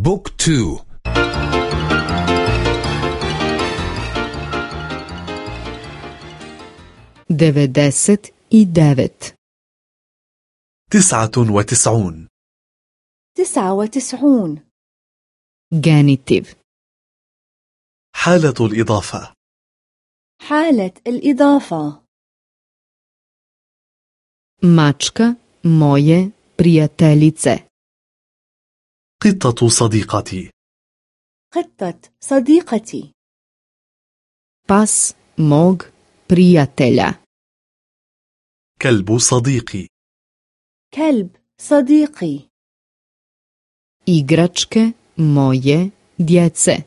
بوك تو. devedeset i devet تسعة وتسعون. تسعة وتسعون. genitiv حالة الإضافة. حالة الإضافة. mačka moje prijateljice قطة صديقتي. قطة صديقتي. Pas mog prijatelja. كلب صديقي. كلب صديقي. Igračke moje djece.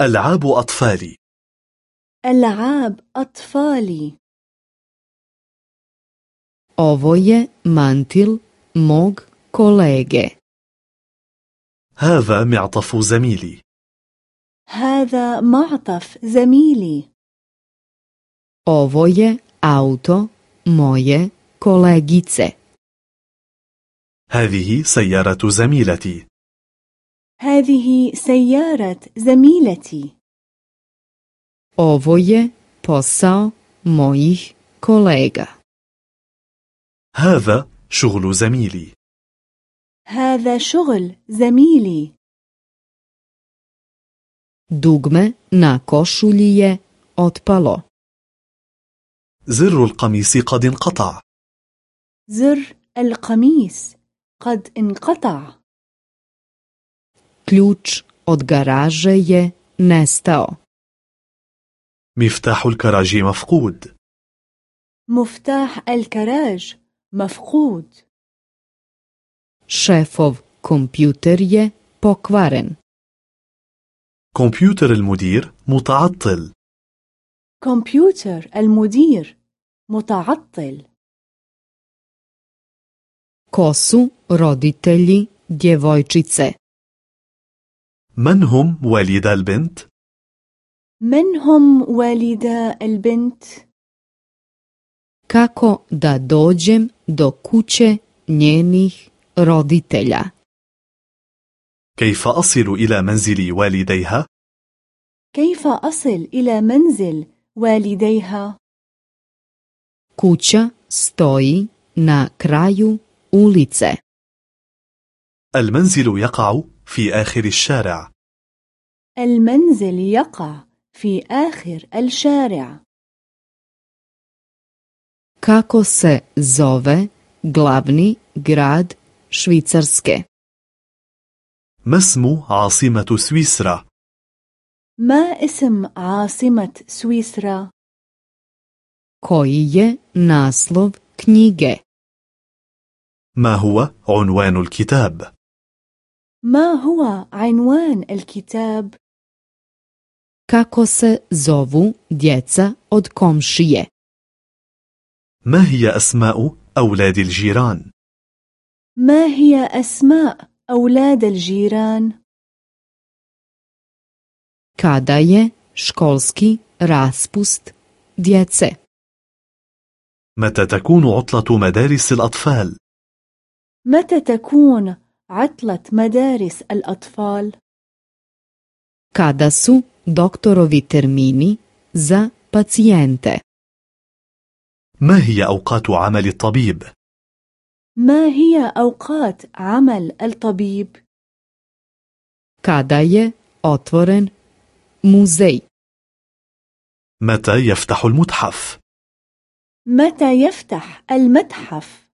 ألعاب أطفالي. ألعاب أطفالي. Ovo je mantil mog kolege. هذا معطف زميلي. هذا معطف زميلي. Ovo je auto moje kolegice. هذه سيارة زميلتي. هذه سيارة زميلتي. Ovo je posao mojih kolega. هذا شغل زميلي. هذا شغل زميلي. Dugme na košulji je otpalo. زر القميص قد انقطع. زر القميص قد انقطع. Ključ od garaže je nestao. مفتاح الكراج مفقود. مفتاح الكراج مفقود. Šefov kompjuter je pokvaren كمبيوتر المدير متعطل كمبيوتر المدير متعطل ko su roditelji djevojčice من هم والدا البنت؟ من هم والدا البنت kako da dođem do kuće njenih roditelja. كيف أصل إلى منزل والديها؟ كيف أصل إلى منزل والديها؟ Kuća stoji na kraju ulice. المنزل يقع في آخر الشارع. المنزل يقع في آخر الشارع. Kako se zove glavni grad Švicarske ما اسم عاصمة سويسرا؟ ما اسم عاصمة سويسرا koji je naslov knjige ما هو عنوان الكتاب؟ ما هو عنوان الكتاب kako se zovu djeca od komšije ما هي أسماء أولاد الجيران؟ ما هي أسماء أولاد الجيران kada je školski raspust djece متى تكون عطلة مدارس الأطفال؟ متى تكون عطلة مدارس الأطفال kada su doktorovi termini za pacijente ما هي أوقات عمل الطبيب؟ ما هي أوقات عمل الطبيب؟ Kada je otvoren muzej? متى يفتح المتحف؟ متى يفتح المتحف؟